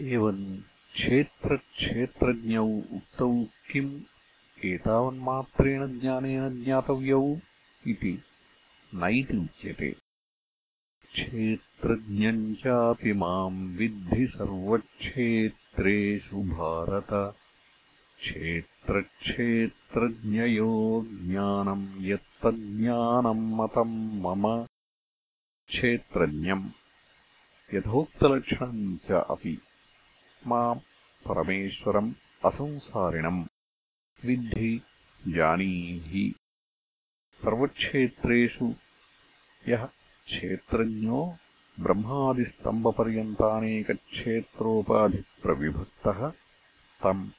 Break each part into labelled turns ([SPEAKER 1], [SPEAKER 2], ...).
[SPEAKER 1] एवम् क्षेत्रक्षेत्रज्ञौ उक्तौ किम् एतावन्मात्रेण ज्ञानेन ज्ञातव्यौ इति न इति उच्यते। क्षेत्रज्ञम् चापि माम् विद्धि सर्वक्षेत्रेषु भारत। क्षेत्रक्षेत्रज्ञयो ज्ञानम् यत्तज्ज्ञानम् मतम् मम क्षेत्रज्ञम्। यथोक्तलक्षणम् च अपि माम् परमेश्वरम् असंसारिणम्। विद्धि जानीहि सर्वक्षेत्रेषु यः क्षेत्रज्ञो ब्रह्मादिस्तम्बपर्यन्तानेकक्षेत्रोपाधिप्रविभक्तः तम्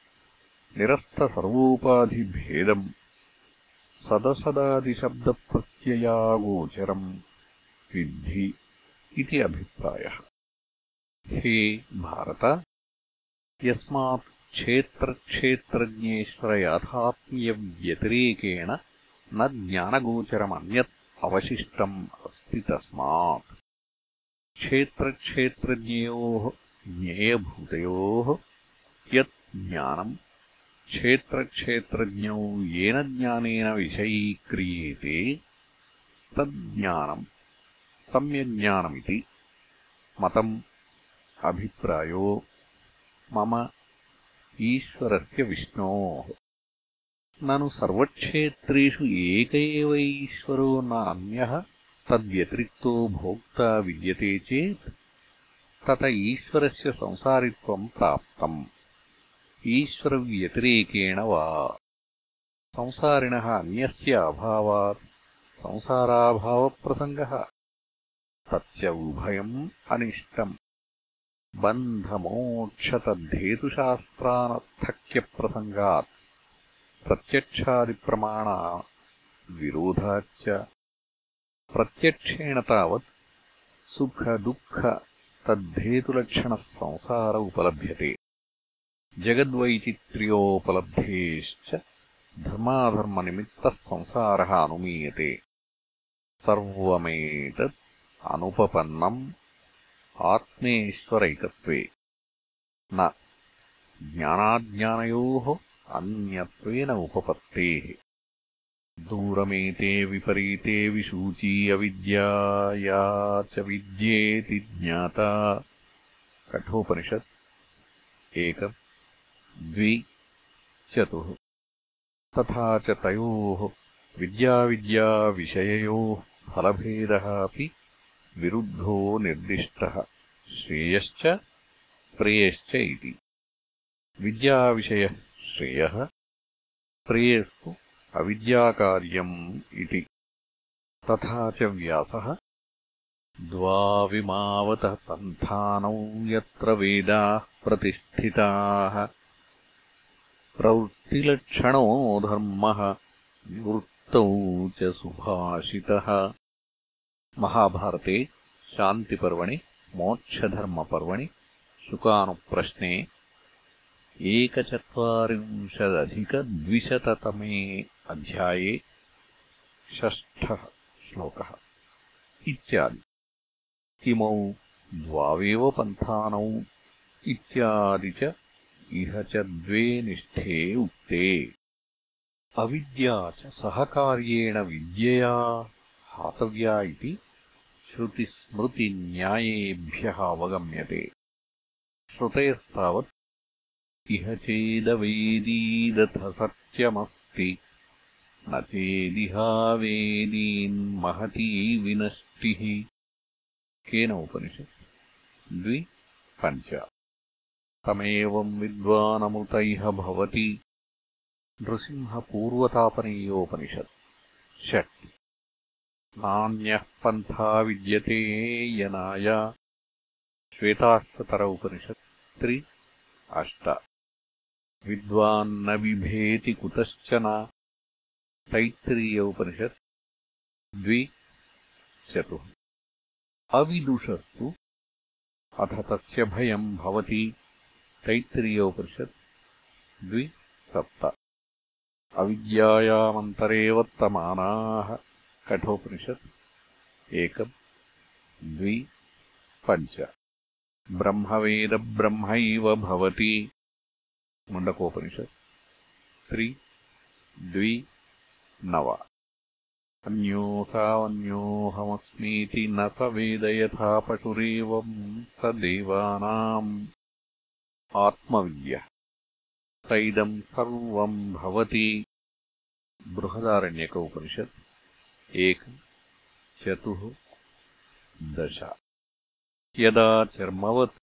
[SPEAKER 1] निरस्तसर्वोपाधिभेदम् सदसदादिशब्दप्रत्ययागोचरम् विद्धि इति अभिप्रायः। हे भारत यस्मात् क्षेत्रक्षेत्रज्ञेश्वरयाथात्म्यव्यतिरेकेण न ज्ञानगोचरमन्यत् अवशिष्टम् अस्ति तस्मात्। क्षेत्रक्षेत्रज्ञयोः ज्ञेयभूतयोः यत् ज्ञानम् क्षेत्रक्षेत्रज्ञौ येन ज्ञानेन विषयीक्रियेते तज्ज्ञानम् सम्यग्ज्ञानमिति मतम् अभिप्रायो मम ईश्वरस्य विष्णोः। ननु सर्वक्षेत्रेषु एक एव ईश्वरो न अन्यः तद्व्यतिरिक्तो भोक्ता विद्यते चेत् तत ईश्वरस्य संसारित्वम् प्राप्तम्। ईश्वरव्यतिरेकेण वा। संसारिणः अन्यस्य अभावात् संसाराभावप्रसङ्गः। तस्य उभयम् अनिष्टम् बन्धमोक्षतद्धेतुशास्त्रानर्थक्यप्रसङ्गात् प्रत्यक्षादिप्रमाणा विरोधाच्च प्रत्यक्षेण तावत् सुखदुःखतद्धेतुलक्षणः संसार उपलभ्यते जगद्वैचित्र्योपलब्धेश्च धर्माधर्मनिमित्तः संसारः अनुमीयते। सर्वमेतत् अनुपपन्नम् आत्मेश्वरैकत्वे न। ज्ञानाज्ञानयोः अन्यत्वेन उपपत्तेः। दूरमेते विपरीते विशूची अविद्याया च विद्येति ज्ञाता। कठोपनिषत्। एकम् द्वि। चतुः। तथा च तयोः विद्याविद्याविषययोः फलभेदः अपि विरुद्धो निर्दिष्टः श्रेयश्च प्रेयश्च इति। विद्याविषयः श्रेयः प्रेयस्तु अविद्याकार्यम् इति। तथा च व्यासः द्वाविमावतः पन्थानौ यत्र वेदाः प्रतिष्ठिताः। प्रवृत्तिलक्षणो धर्मः निवृत्तौ च सुभाषितः महाभारते शान्तिपर्वणि मोक्षधर्मपर्वणि शुकानुप्रश्ने एकचत्वारिंशदधिकद्विशततमे अध्याये षष्ठः श्लोकः इत्यादि। किमौ द्वावेव पन्थानौ इत्यादि च इह च द्वे निष्ठे उक्ते। अविद्या च सहकार्येण विद्यया हातव्या इति श्रुतिस्मृतिन्यायेभ्यः अवगम्यते। श्रुतेस्तावत् इह चेदवेदीदथ सत्यमस्ति न चेदिहावेदीन्महती विनष्टिः। केन उपनिषत्? द्वि पञ्च। तमेवम् विद्वानमृत इह भवति। नृसिंहपूर्वतापनीयोपनिषत्। षट् नान्यः पन्था विद्यते यनाय। श्वेतास्ततर उपनिषत् त्रि अष्ट। विद्वान्न बिभेति कुतश्चन तैत्तिरीय उपनिषत् द्वि चतुः। अविदुषस्तु। अथ तस्य भयम् भवति। तैत्तिरीयोपनिषत् द्वि सप्त। अविद्यायामन्तरे वर्तमानाः कठोपनिषत् एकम् द्वि पञ्च। ब्रह्मवेदब्रह्मैव भवति। मुण्डकोपनिषत् त्रि द्वि नव। अन्योऽसावन्योऽहमस्मीति न स वेद यथा पशुरेवम् स देवानाम्। आत्मविद्यः। स इदम् सर्वम् भवति। बृहदारण्यक उपनिषत् एकम् चतुः दश। यदा चर्मवत्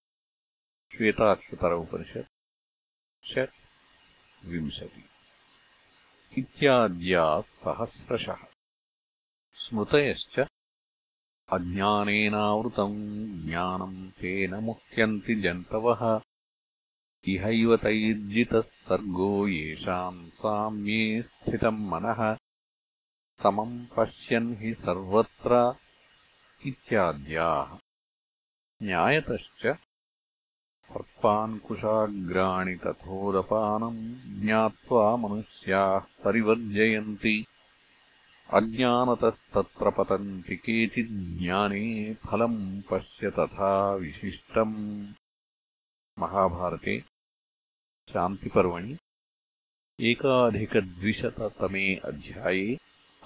[SPEAKER 1] श्वेताक्षतर उपनिषत् षट् विंशति। इत्याद्याः सहस्रशः स्मृतयश्च अज्ञानेनावृतम् ज्ञानम् तेन मुह्यन्ति जन्तवः। इहैव तैर्जितः सर्गो येषाम् साम्ये स्थितम् मनः समम् पश्यन् हि सर्वत्र इत्याद्याः। न्यायतश्च सर्पान्कुशाग्राणि तथोदपानम् ज्ञात्वा मनुष्याः परिवर्जयन्ति। अज्ञानतस्तत्र पतन्ति केचिज्ञाने फलम् पश्य तथा विशिष्टम्। महाभारते शान्तिपर्वणि एकाधिकद्विशततमे अध्याये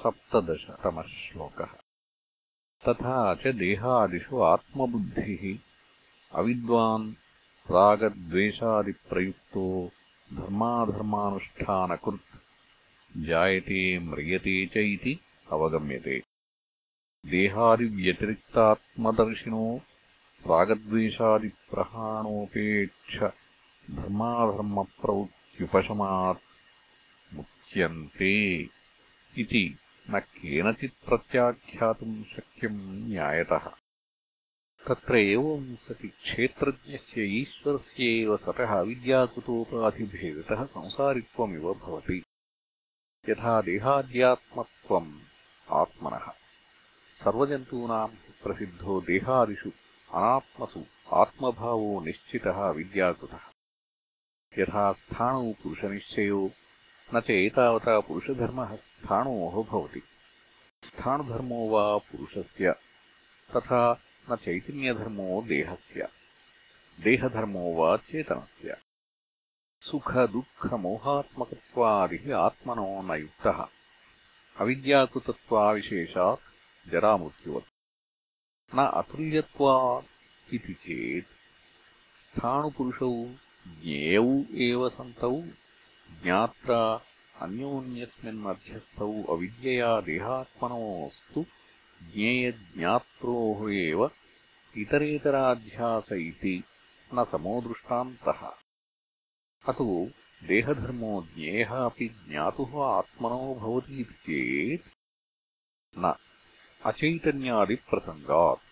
[SPEAKER 1] सप्तदशतमः श्लोकः तथा च देहादिषु आत्मबुद्धिः अविद्वान् रागद्वेषादिप्रयुक्तो धर्माधर्मानुष्ठानकृत् जायते म्रियते च इति अवगम्यते। देहादिव्यतिरिक्तात्मदर्शिनो रागद्वेषादिप्रहाणोपेक्ष धर्माधर्मप्रवृत्त्युपशमात् मुच्यन्ते इति न केनचित् प्रत्याख्यातुम् शक्यम् न्यायतः। तत्र एवम् सति क्षेत्रज्ञस्य ईश्वरस्य एव सतः अविद्याकृतोपाधिभेदतः संसारित्वमिव भवति। यथा देहाद्यात्मत्वम् आत्मनः। सर्वजन्तूनाम् प्रसिद्धो देहादिषु अनात्मसु आत्मभावो निश्चितः अविद्याकृतः यथा स्थाणौ पुरुषनिश्चयो न च एतावता पुरुषधर्मः स्थाणोः भवति। स्थाणुधर्मो वा पुरुषस्य तथा न चैतन्यधर्मो देहस्य। देहधर्मो वा चेतनस्य। सुखदुःखमोहात्मकत्वादिः आत्मनो न युक्तः। अविद्याकृतत्वाविशेषात् जरामृत्युवत्। न अतुल्यत्वात् इति चेत् स्थाणुपुरुषौ ज्ञेयौ एव सन्तौ ज्ञात्रा अन्योन्यस्मिन्मध्यस्थौ अविद्यया देहात्मनोऽस्तु ज्ञेयज्ञात्रोः एव इतरेतराध्यास इति न समो दृष्टान्तः अतो देहधर्मो ज्ञेयः अपि ज्ञातुः आत्मनो भवति इति चेत् न। अचैतन्यादिप्रसङ्गात्।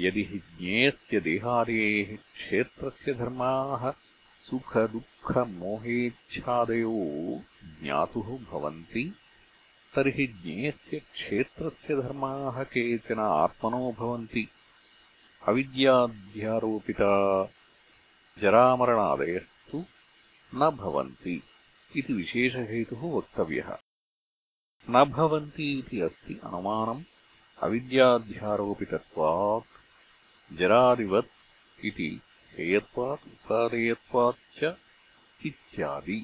[SPEAKER 1] यदि हि ज्ञेयस्य देहादेः क्षेत्रस्य धर्माः सुखदुःखमोहेच्छादयो ज्ञातुः भवन्ति। तर्हि ज्ञेयस्य क्षेत्रस्य धर्माः केचन आत्मनो भवन्ति। अविद्याध्यारोपिता जरामरणादयस्तु न भवन्ति इति विशेषहेतुः वक्तव्यः। न भवन्ति इति अस्ति अनुमानम् अविद्याध्यारोपितत्वात् जरादिवत् इति हेयत्वात् उपादेयत्वाच्च इत्यादि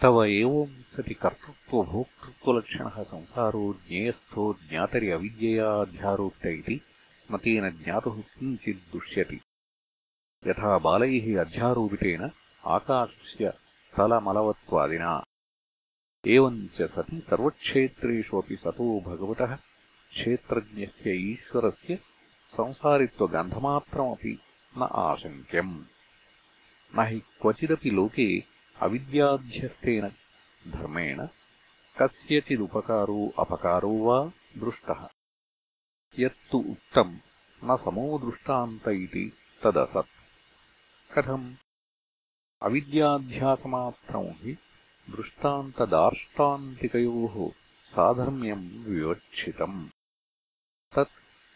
[SPEAKER 1] तव एवम् सति कर्तृत्वभोक्तृत्वलक्षणः संसारो ज्ञेयस्थो ज्ञातरि अविद्यया अध्यारोपित इति न तेन ज्ञातुः किञ्चित् दुष्यति यथा बालैः अध्यारोपितेन आकाशस्य स्थलमलवत्वादिना एवम् च सति सर्वक्षेत्रेषु अपि सतो भगवतः क्षेत्रज्ञस्य ईश्वरस्य संसारित्वगन्धमात्रमपि न आशङ्क्यम् न हि क्वचिदपि लोके अविद्याध्यस्तेन धर्मेण कस्यचिदुपकारो अपकारो वा दृष्टः। यत्तु उक्तम् न समो दृष्टान्त इति तदसत्। कथम्? अविद्याध्यासमात्रम् हि दृष्टान्तदार्ष्टान्तिकयोः साधर्म्यम् विवक्षितम्। तत्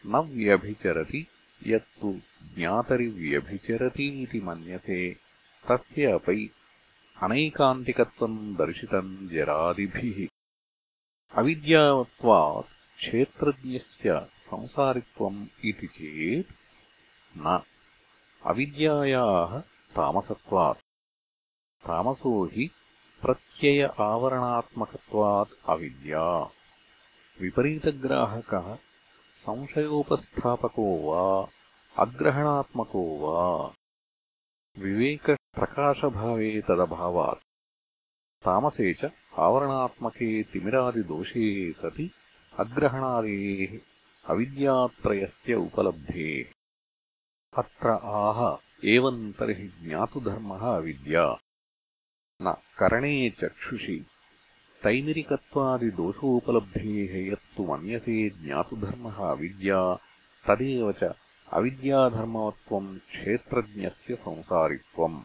[SPEAKER 1] न व्यभिचरति यत्तु ज्ञातरिव्यभिचरतीति मन्यसे तस्य अपि अनैकान्तिकत्वम् दर्शितम् जरादिभिः। अविद्यावत्वात् क्षेत्रज्ञस्य संसारित्वम् इति चेत् न। अविद्यायाः तामसत्वात्। तामसो हि प्रत्यय आवरणात्मकत्वात् अविद्या। विपरीतग्राहकः संशयोपस्थापको वा अग्रहणात्मको वा विवेकप्रकाशभावे तदभावात् तामसे च आवरणात्मके तिमिरादिदोषे सति अग्रहणादेः अविद्यात्रयस्य उपलब्धेः अत्र आह एवम् तर्हि ज्ञातुधर्मः अविद्या न करणे चक्षुषि तैमिरिकत्वादिदोषोपलब्धेः यत्तु मन्यते ज्ञातुधर्मः अविद्या तदेव च अविद्याधर्मवत्त्वम् क्षेत्रज्ञस्य संसारित्वम्।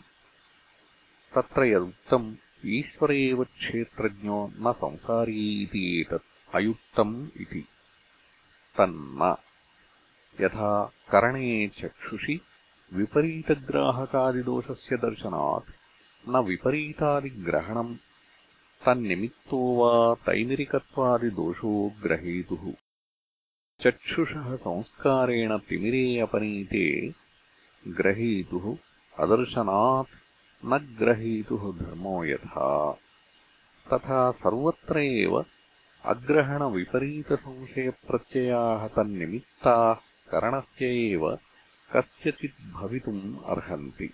[SPEAKER 1] तत्र यदुक्तम् ईश्वर एव क्षेत्रज्ञो न संसारी इति एतत् अयुक्तम् इति। तन्न। यथा करणे चक्षुषि विपरीतग्राहकादिदोषस्य दर्शनात् न विपरीतादिग्रहणम् तन्निमित्तो वा तैमिरिकत्वादिदोषो ग्रहेतुः। चक्षुषः संस्कारेण तिमिरे अपनीते ग्रहेतुः अदर्शनात् न ग्रहेतुः धर्मो यथा। तथा सर्वत्र एव अग्रहणविपरीतसंशयप्रत्ययाः तन्निमित्ताः करणस्य एव कस्यचिद्भवितुम् अर्हन्ति।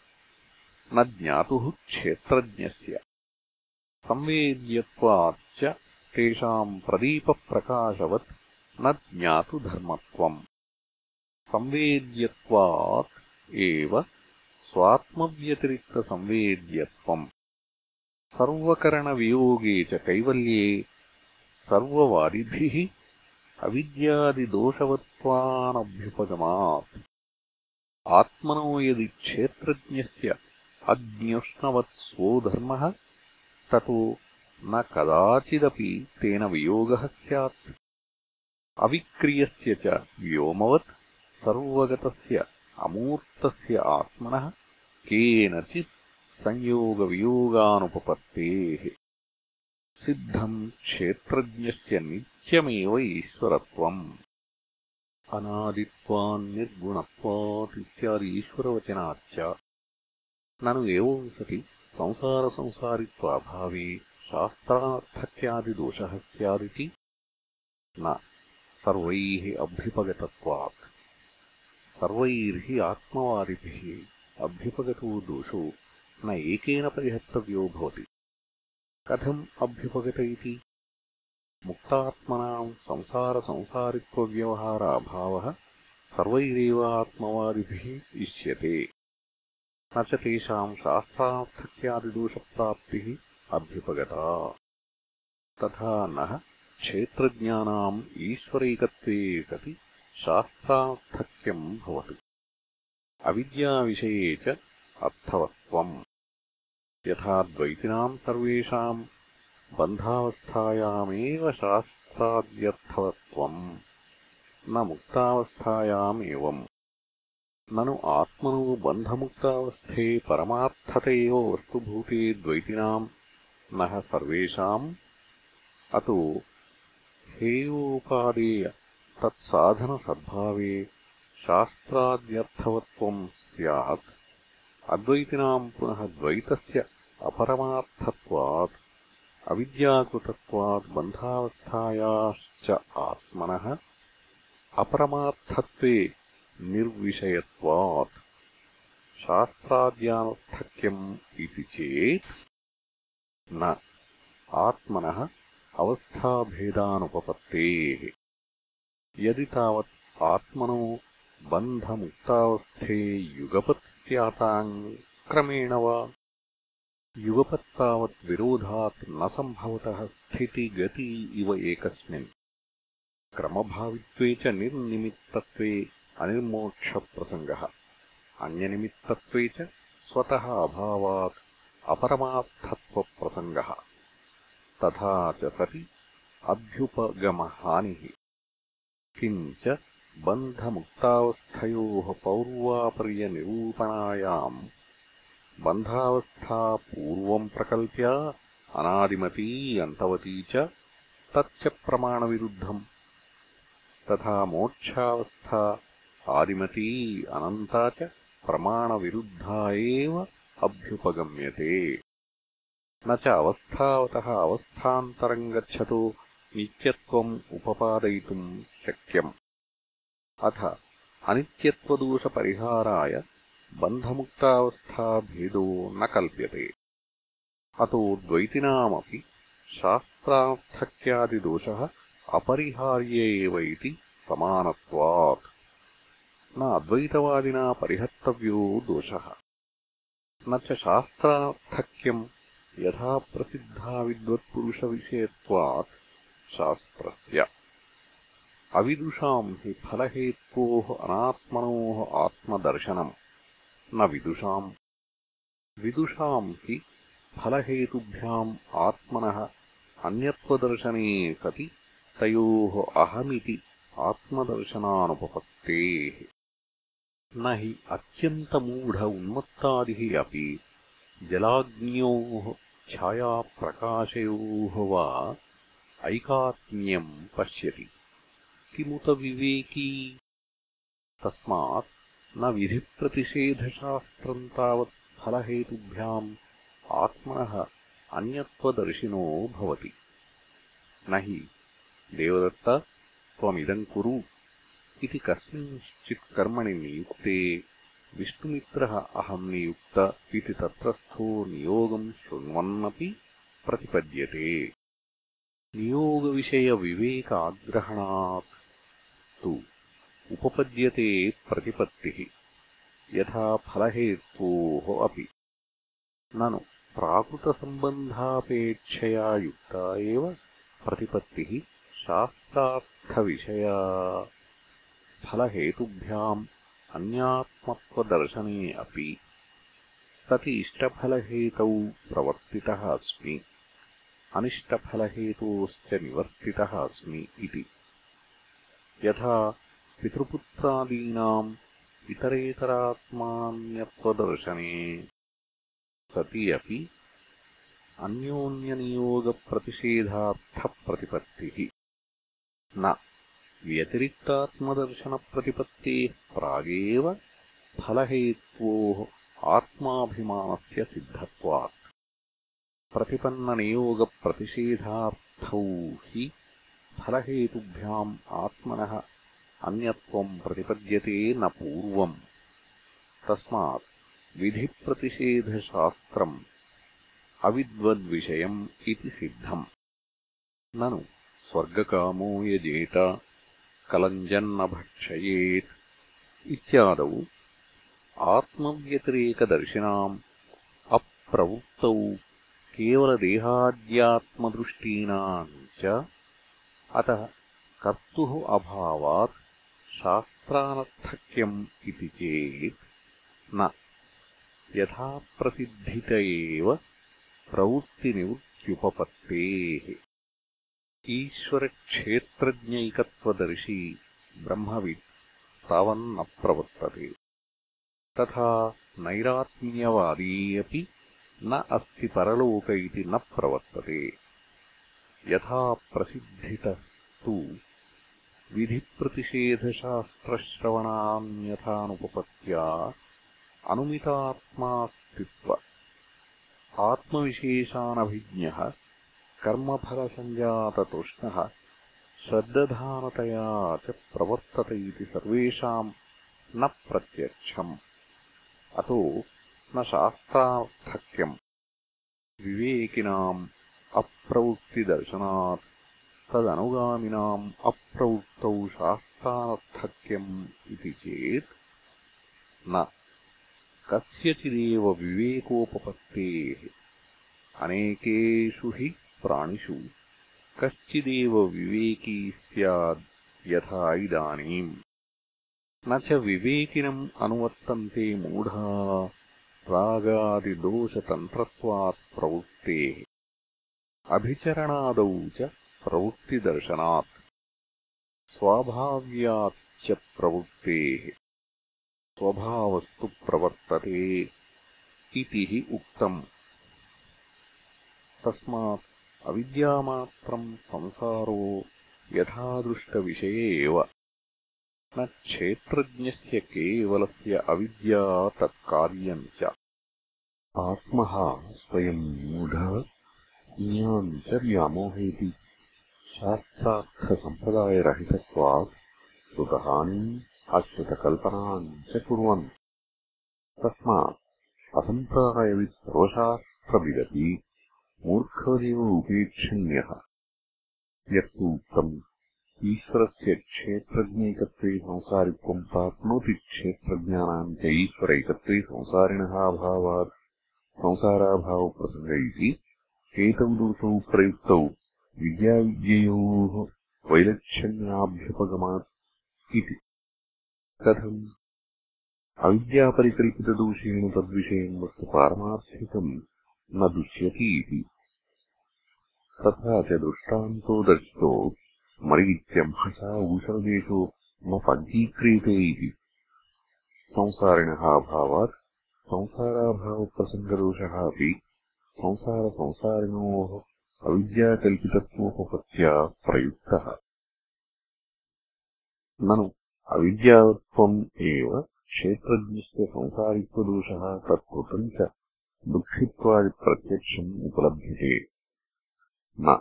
[SPEAKER 1] न ज्ञातुः क्षेत्रज्ञस्य संवेद्यत्वाच्च तेषाम् प्रदीपप्रकाशवत् न ज्ञातुधर्मत्वम् संवेद्यत्वात् एव स्वात्मव्यतिरिक्तसंवेद्यत्वम्। सर्वकरणवियोगे च कैवल्ये सर्ववादिभिः अविद्यादिदोषवत्त्वानभ्युपगमात्। आत्मनो यदि क्षेत्रज्ञस्य अग्न्युष्णवत् स्वो धर्मः ततो न कदाचिदपि तेन वियोगः स्यात्। अविक्रियस्य च व्योमवत् सर्वगतस्य अमूर्तस्य आत्मनः केनचित् संयोगवियोगानुपपत्तेः। सिद्धम् क्षेत्रज्ञस्य नित्यमेव ईश्वरत्वम्। अनादित्वान्निर्गुणत्वात् इत्यादि ईश्वरवचनाच्च। ननु एवम् सति संसारसंसारित्वाभावे शास्त्रार्थक्यादिदोषः स्यादिति न। सर्वैः अभ्युपगतत्वात्। सर्वैर्हि आत्मवादिभिः अभ्युपगतो दोषो न एकेन परिहर्तव्यो भवति। कथम् अभ्युपगत इति? मुक्तात्मनाम् संसारसंसारित्वव्यवहाराभावः सर्वैरेव आत्मवादिभिः इष्यते। न च तेषाम् शास्त्रार्थक्यादिदोषप्राप्तिः अभ्युपगता। तथा नः क्षेत्रज्ञानाम् ईश्वरैकत्वे सति शास्त्रार्थक्यम् भवति। अविद्याविषये च अर्थवत्त्वम्। यथा द्वैतिनाम् सर्वेषाम् बन्धावस्थायामेव शास्त्राद्यर्थवत्त्वम्। न मुक्तावस्थायाम् एवम् ननु आत्मनो बन्धमुक्तावस्थे परमार्थत एव वस्तुभूते द्वैतिनाम्। नः सर्वेषाम्। अतो हेयोपादेय तत्साधनसद्भावे शास्त्राद्यर्थवत्त्वम् स्यात्। अद्वैतिनाम् पुनः द्वैतस्य अपरमार्थत्वात् अविद्याकृतत्वात् बन्धावस्थायाश्च आत्मनः अपरमार्थत्वे निर्विषयत्वात्। शास्त्राद्यानर्थक्यम् इति चेत् न। आत्मनः अवस्थाभेदानुपपत्तेः। यदि तावत् आत्मनो बन्धमुक्तावस्थे युगपत् स्याताम् क्रमेण वा युगपत्तावत् विरोधात् न सम्भवतः स्थितिगति इव एकस्मिन्। क्रमभावित्वे च निर्निमित्तत्वे अनिर्मोक्षप्रसङ्गः। अन्यनिमित्तत्वे च स्वतः अभावात् अपरमार्थत्वप्रसङ्गः। तथा च सति अभ्युपगमहानिः। किञ्च बन्धमुक्तावस्थयोः पौर्वापर्यनिरूपणायाम् बन्धावस्था पूर्वम् प्रकल्प्या अनादिमती अन्तवती च तच्च प्रमाणविरुद्धम्। तथा मोक्षावस्था आदिमती अनन्ता च प्रमाणविरुद्धा एव अभ्युपगम्यते। न च अवस्थावतः अवस्थान्तरम् गच्छतो नित्यत्वम् उपपादयितुम् शक्यम्। अथ अनित्यत्वदोषपरिहाराय बन्धमुक्तावस्थाभेदो न कल्प्यते। अतो द्वैतिनामपि शास्त्रार्थक्यादिदोषः अपरिहार्य एव इति समानत्वात् न अद्वैतवादिना परिहर्तव्यो दोषः। न च शास्त्रार्थक्यम् यथा प्रसिद्धाविद्वत्पुरुषविषयत्वात् शास्त्रस्य। अविदुषाम् हि फलहेत्वोः अनात्मनोः आत्मदर्शनम्। न विदुषाम्। विदुषाम् हि फलहेतुभ्याम् आत्मनः अन्यत्वदर्शने सति तयोः अहमिति आत्मदर्शनानुपपत्तेः न हि अत्यन्तमूढ उन्मत्तादिः अपि जलाग्न्योः छायाप्रकाशयोः वा ऐकात्म्यम् पश्यति। किमुत विवेकी? तस्मात् न विधिप्रतिषेधशास्त्रम् तावत् फलहेतुभ्याम् आत्मनः अन्यत्वदर्शिनो भवति। न हि देवदत्त त्वमिदम् कुरु इति कस्मिंश्चित् कर्मणि नियुक्ते। विष्णुमित्रः अहम् नियुक्त इति तत्रस्थो नियोगम् शृण्वन्नपि प्रतिपद्यते। नियोगविषयविवेकाग्रहणात् तु उपपद्यते प्रतिपत्तिः, यथा फलहेत्वोः अपि। ननु, प्राकृतसम्बन्धापेक्षया युक्ता एव प्रतिपत्तिः शास्त्रार्थविषया। फलहेतुभ्याम् अन्यात्मत्वदर्शने अपि सति इष्टफलहेतौ प्रवर्तितः अस्मि। अनिष्टफलहेतोश्च निवर्तितः अस्मि इति। यथा पितृपुत्रादीनाम् इतरेतरात्मान्यत्वदर्शने सति अपि अन्योन्यनियोगप्रतिषेधार्थप्रतिपत्तिः। न व्यतिरिक्तात्मदर्शनप्रतिपत्तेः प्रागेव फलहेत्वोः आत्माभिमानस्य सिद्धत्वात्। प्रतिपन्ननियोगप्रतिषेधार्थौ हि फलहेतुभ्याम् आत्मनः अन्यत्वम् प्रतिपद्यते न पूर्वम्। तस्मात् विधिप्रतिषेधशास्त्रम् अविद्वद्विषयम् इति सिद्धम्। ननु स्वर्गकामो यजेत कलञ्जन्न भक्षयेत् इत्यादौ आत्मव्यतिरेकदर्शिनाम् अप्रवृत्तौ केवलदेहाद्यात्मदृष्टीनाम् च अतः कर्तुः अभावात् शास्त्रानर्थक्यम् इति चेत् न। यथा प्रसिद्धित एव प्रवृत्तिनिवृत्त्युपपत्तेः ईश्वरक्षेत्रज्ञैकत्वदर्शी ब्रह्मवित् तावन्न प्रवर्तते तथा नैरात्म्यवादी अपि न अस्ति परलोक इति न प्रवर्तते। यथा प्रसिद्धितस्तु विधिप्रतिषेधशास्त्रश्रवणान्यथानुपपत्त्या अनुमितात्मास्तित्व। आत्मविशेषानभिज्ञः कर्मफलसञ्जाततृष्णः श्रद्दधानतया च प्रवर्तत इति सर्वेषाम् न प्रत्यक्षम्। अतो न शास्त्रार्थक्यम्। विवेकिनाम् अप्रवृत्तिदर्शनात् तदनुगामिनाम् अप्रवृत्तौ शास्त्रार्थक्यम् इति चेत् न। कस्यचिदेव विवेकोपपत्तेः अनेकेषु हि प्राणिषु। कश्चिदेव विवेकी स्याद् यथा इदानीम्। न च विवेकिनम् अनुवर्तन्ते मूढा रागादिदोषतन्त्रत्वात् प्रवृत्तेः। अभिचरणादौ च प्रवृत्तिदर्शनात्। स्वाभाव्याच्च प्रवृत्तेः। स्वभावस्तु प्रवर्तते इति हि उक्तम्। तस्मात् अविद्यामात्रम् संसारो यथादृष्टविषये एव न क्षेत्रज्ञस्य केवलस्य अविद्या तत्कार्यम् च
[SPEAKER 2] आत्मः स्वयम् मूढः ज्ञाम् च व्यामोहयति शास्त्रार्थसम्प्रदायरहितत्वात् श्रुतहानीम् अश्रुतकल्पनाम् च कुर्वन् तस्मात् असम्प्रायवित् सर्वशास्त्रविदपि मूर्खवदेव उपेक्षणीयः यत्तु उक्तम् ईश्वरस्य क्षेत्रज्ञैकत्वे संसारित्वम् प्राप्नोति क्षेत्रज्ञानाम् च ईश्वरैकत्वे संसारिणः अभावात् संसाराभावप्रसङ्ग इति एतौ दोषौ प्रयुक्तौ विद्याविद्ययोः वैलक्षण्याभ्युपगमात् इति। कथम्? अविद्यापरिकल्पितदोषेण तद्विषयम् वस्तु पारमार्थिकम् न दुष्यति इति तथा च दृष्टान्तो दर्शितो मरीत्यंहसा ऊषरदेशो न पञ्चीक्रियते इति। संसारिणः अभावात् संसाराभावप्रसङ्गदोषः अपि संसारसंसारिणोः अविद्याकल्पितत्वोपपत्त्या प्रयुक्तः। ननु अविद्यावत्त्वम् एव क्षेत्रज्ञस्य संसारित्वदोषः तत्कृतम् च दुःखित्वादिप्रत्यक्षम् उपलभ्यते। न.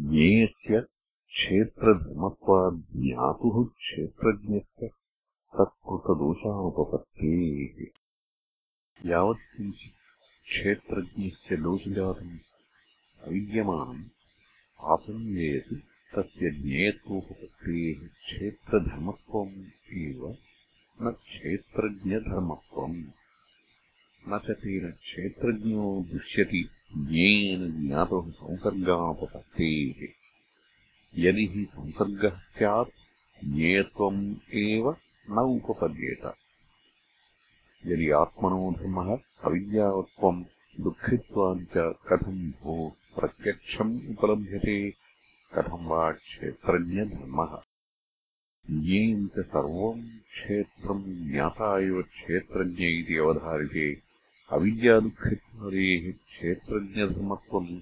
[SPEAKER 2] ज्ञेयस्य क्षेत्रधर्मत्वाज्ञातुः क्षेत्रज्ञस्य तत्कृतदोषानुपपत्तेः। यावत् किञ्चित् क्षेत्रज्ञस्य दोषजातम् अविद्यमानम् आसञ्जयति तस्य ज्ञेयत्वोपपत्तेः क्षेत्रधर्मत्वम् एव न क्षेत्रज्ञधर्मत्वम्। न च तेन क्षेत्रज्ञो दृश्यति ज्ञेयेन ज्ञातुः संसर्गानुपपत्तेः यदि हि संसर्गः स्यात् ज्ञेयत्वम् एव न उपपद्येत यदि आत्मनो धर्मः अविद्यावत्वम् दुःखित्वादि च कथम् भो प्रत्यक्षम् उपलभ्यते कथम् वा क्षेत्रज्ञधर्मः। ज्ञेयम् च सर्वम् क्षेत्रम् ज्ञाता एव क्षेत्रज्ञ इति अवधारिते अविद्यादुःखत्वादेः क्षेत्रज्ञधर्मत्वम्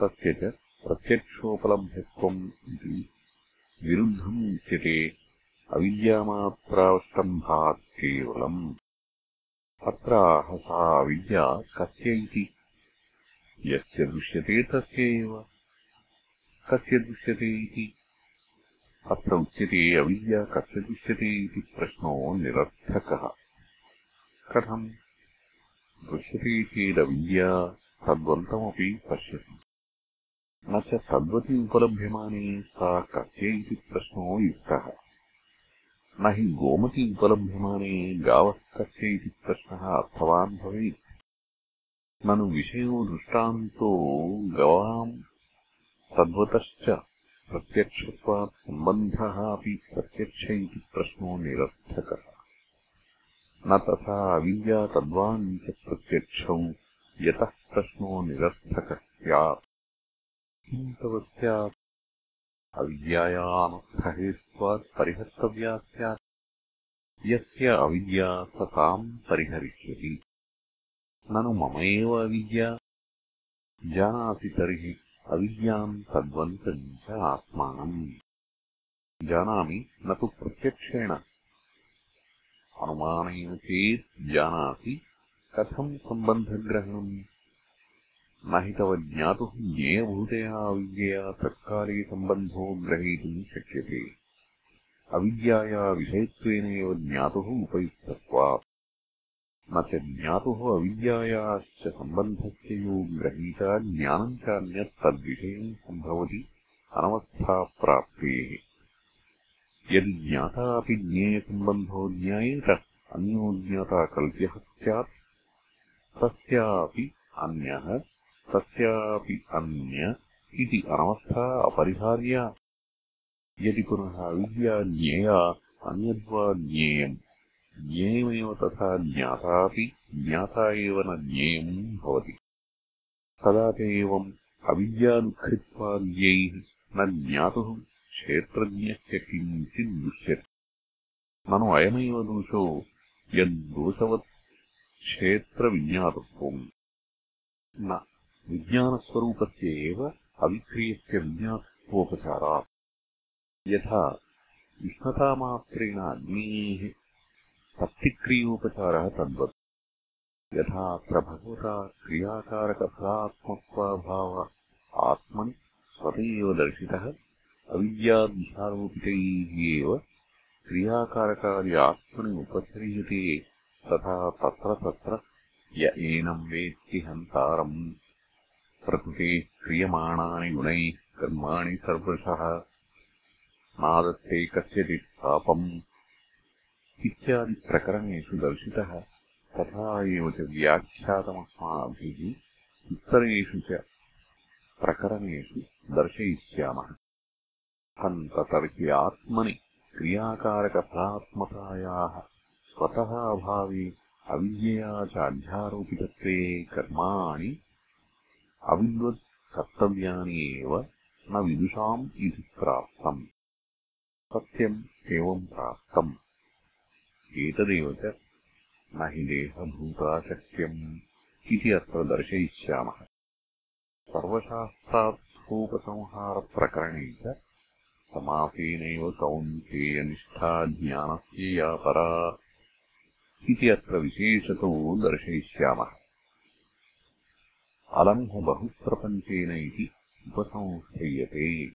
[SPEAKER 2] तस्य च प्रत्यक्षोपलभ्यत्वम् इति विरुद्धम् उच्यते अविद्यामात्रावष्टम्भात् केवलम्। अत्राह सा अविद्या कस्य इति? यस्य दृश्यते तस्य एव। कस्य दृश्यते इति? अत्र उच्यते अविद्या कस्य दृश्यते इति प्रश्नो निरर्थकः। कथम् दृश्यते चेदविद्या तद्वन्तमपि पश्यति। न च तद्वति उपलभ्यमाने सा कस्य इति प्रश्नो युक्तः। न हि गोमति उपलभ्यमाने गावः कस्य इति प्रश्नः अर्थवान् भवेत्। ननु विषयो दृष्टान्तो गवाम् तद्वतश्च प्रत्यक्षत्वात् सम्बन्धः अपि प्रत्यक्ष इति प्रश्नो निरर्थकः न तथा अविद्या तद्वान् च प्रत्यक्षौ यतः प्रश्नो निरर्थकः स्यात्। किम् तव स्यात्? अविद्यायानर्थहेत्वात् परिहर्तव्या स्यात्। यस्य अविद्या स ताम् परिहरिष्यति। ननु मम एव अविद्या। जानासि तर्हि अविद्याम् तद्वन्तम् च आत्मानम्। जानामि न तु प्रत्यक्षेण अनुमानेन चेत् जानासि कथम् सम्बन्धग्रहणम् न हि तव ज्ञातुः ज्ञेयभूतया अविद्यया तत्काले सम्बन्धो ग्रहीतुम् शक्यते। अविद्याया विषयत्वेनैव ज्ञातुः उपयुक्तत्वात्। न च ज्ञातुः अविद्यायाश्च सम्बन्धस्य यो ग्रहीता ज्ञानम् च अन्यत् तद्विषयम् सम्भवति अनवस्थाप्राप्तेः यदि ज्ञाता अपि ज्ञेयसम्बन्धो ज्ञायेत अन्यो ज्ञाता कल्प्यः स्यात्। तस्यापि अन्यः तस्यापि अन्य इति अनवस्था अपरिहार्या। यदि पुनः अविद्या ज्ञेया अन्यद्वा ज्ञेयम्। ज्ञेयमेव तथा ज्ञातापि ज्ञाता एव न ज्ञेयम् भवति। तदा च एवम् अविद्यादुःखित्वाद्यैः न ज्ञातुः क्षेत्रज्ञस्य किञ्चित् दृश्यते ननु अयमेव दोषो यद्दोषवत् क्षेत्रविज्ञातत्वम् न विज्ञानस्वरूपस्य एव अविक्रियस्य विज्ञातत्वोपचारात् यथा उष्णतामात्रेण अग्नेः तप्तिक्रियोपचारः तद्वत् यथा अत्र भगवता क्रियाकारकफलात्मत्वाभाव आत्मनि स्वत एव दर्शितः अविद्याध्यारोपितैः एव क्रियाकारकादि आत्मनि तथा तत्र तत्र य एनम् वेत्ति हन्तारम्। प्रकृतेः क्रियमाणानि गुणैः कर्माणि सर्वशः। नादत्ते कस्यचित् पापम्। इत्यादिप्रकरणेषु दर्शितः। तथा एव च व्याख्यातमस्माभिः उत्तरेषु च प्रकरणेषु दर्शयिष्यामः हन्त तर्हि आत्मनि क्रियाकारकफलात्मतायाः स्वतः अभावे अविद्यया च अध्यारोपितत्वे कर्माणि अविद्वत् कर्तव्यानि एव न विदुषाम् इति प्राप्तम्। सत्यम् एवम् प्राप्तम्। एतदेव च न हि देहभूताशक्यम् इति अत्र दर्शयिष्यामः। सर्वशास्त्रार्थोपसंहारप्रकरणे च समासेनैव कौन्तेयनिष्ठा ज्ञानस्य या परा इति अत्र विशेषतो दर्शयिष्यामः। अलम् बहुप्रपञ्चेन इति उपसंह्रियते